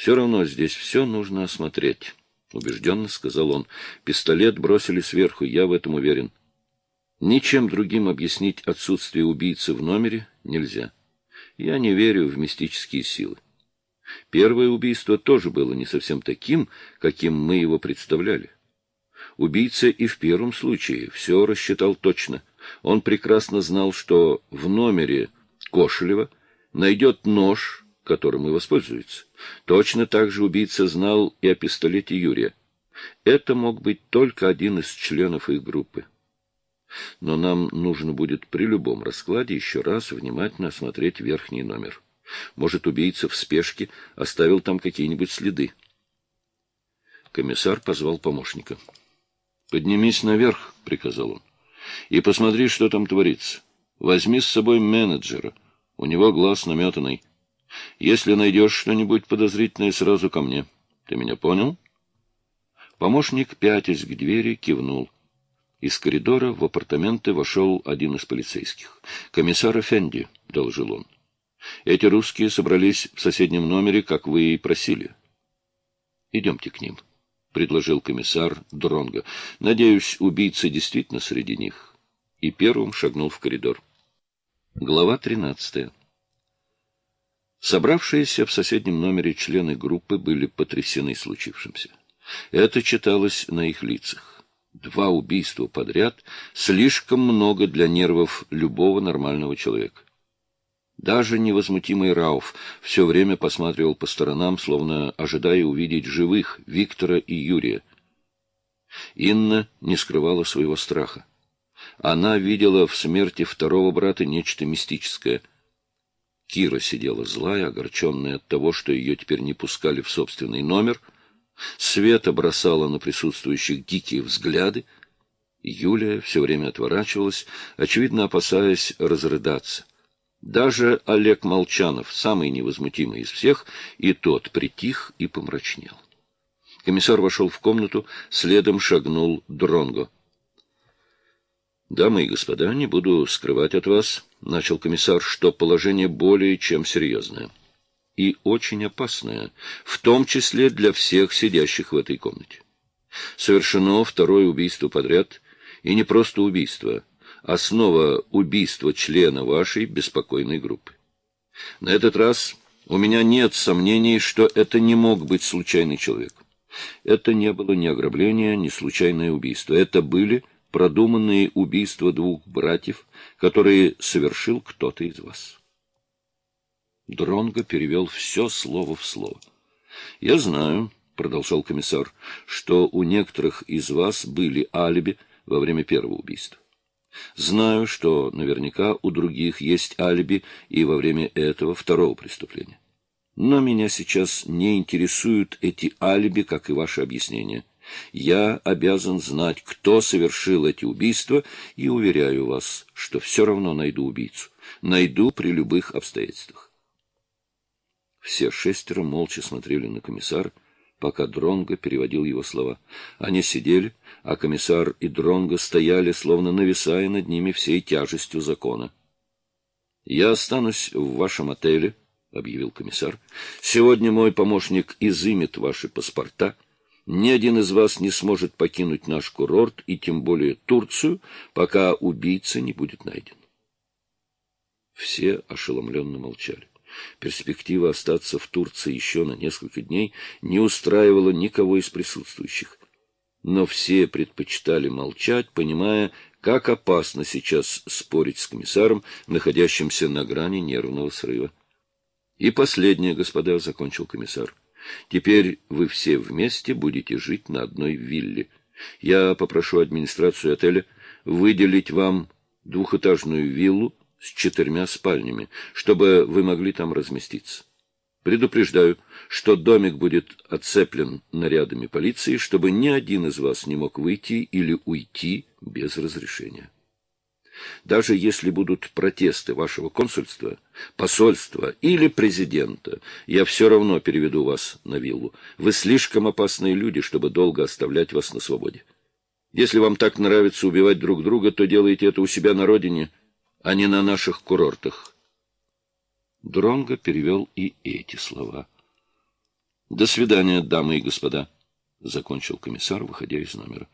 Все равно здесь все нужно осмотреть, — убежденно сказал он. Пистолет бросили сверху, я в этом уверен. Ничем другим объяснить отсутствие убийцы в номере нельзя. Я не верю в мистические силы. Первое убийство тоже было не совсем таким, каким мы его представляли. Убийца и в первом случае все рассчитал точно. Он прекрасно знал, что в номере Кошелева найдет нож, которым и воспользуется. Точно так же убийца знал и о пистолете Юрия. Это мог быть только один из членов их группы. Но нам нужно будет при любом раскладе еще раз внимательно осмотреть верхний номер. Может, убийца в спешке оставил там какие-нибудь следы. Комиссар позвал помощника. — Поднимись наверх, — приказал он, — и посмотри, что там творится. Возьми с собой менеджера. У него глаз наметанный. Если найдешь что-нибудь подозрительное, сразу ко мне. Ты меня понял? Помощник, пятясь к двери, кивнул. Из коридора в апартаменты вошел один из полицейских. «Комиссар Эфенди», — доложил он. «Эти русские собрались в соседнем номере, как вы и просили». «Идемте к ним», — предложил комиссар Дронго. «Надеюсь, убийца действительно среди них». И первым шагнул в коридор. Глава тринадцатая. Собравшиеся в соседнем номере члены группы были потрясены случившимся. Это читалось на их лицах. Два убийства подряд — слишком много для нервов любого нормального человека. Даже невозмутимый Рауф все время посматривал по сторонам, словно ожидая увидеть живых Виктора и Юрия. Инна не скрывала своего страха. Она видела в смерти второго брата нечто мистическое — Кира сидела злая, огорченная от того, что ее теперь не пускали в собственный номер. Света бросала на присутствующих дикие взгляды. Юлия все время отворачивалась, очевидно опасаясь разрыдаться. Даже Олег Молчанов, самый невозмутимый из всех, и тот притих и помрачнел. Комиссар вошел в комнату, следом шагнул Дронго. Дамы и господа, не буду скрывать от вас, — начал комиссар, — что положение более чем серьезное и очень опасное, в том числе для всех сидящих в этой комнате. Совершено второе убийство подряд, и не просто убийство, а снова убийство члена вашей беспокойной группы. На этот раз у меня нет сомнений, что это не мог быть случайный человек. Это не было ни ограбление, ни случайное убийство. Это были продуманные убийства двух братьев, которые совершил кто-то из вас. Дронго перевел все слово в слово. — Я знаю, — продолжал комиссар, — что у некоторых из вас были алиби во время первого убийства. Знаю, что наверняка у других есть алиби и во время этого второго преступления. Но меня сейчас не интересуют эти алиби, как и ваши объяснения. Я обязан знать, кто совершил эти убийства, и уверяю вас, что все равно найду убийцу. Найду при любых обстоятельствах. Все шестеро молча смотрели на комиссара, пока Дронго переводил его слова. Они сидели, а комиссар и Дронго стояли, словно нависая над ними всей тяжестью закона. — Я останусь в вашем отеле, — объявил комиссар. — Сегодня мой помощник изымет ваши паспорта — ни один из вас не сможет покинуть наш курорт, и тем более Турцию, пока убийца не будет найден. Все ошеломленно молчали. Перспектива остаться в Турции еще на несколько дней не устраивала никого из присутствующих. Но все предпочитали молчать, понимая, как опасно сейчас спорить с комиссаром, находящимся на грани нервного срыва. И последнее, господа, — закончил комиссар. Теперь вы все вместе будете жить на одной вилле. Я попрошу администрацию отеля выделить вам двухэтажную виллу с четырьмя спальнями, чтобы вы могли там разместиться. Предупреждаю, что домик будет оцеплен нарядами полиции, чтобы ни один из вас не мог выйти или уйти без разрешения. Даже если будут протесты вашего консульства, посольства или президента, я все равно переведу вас на виллу. Вы слишком опасные люди, чтобы долго оставлять вас на свободе. Если вам так нравится убивать друг друга, то делайте это у себя на родине, а не на наших курортах. Дронго перевел и эти слова. До свидания, дамы и господа, — закончил комиссар, выходя из номера.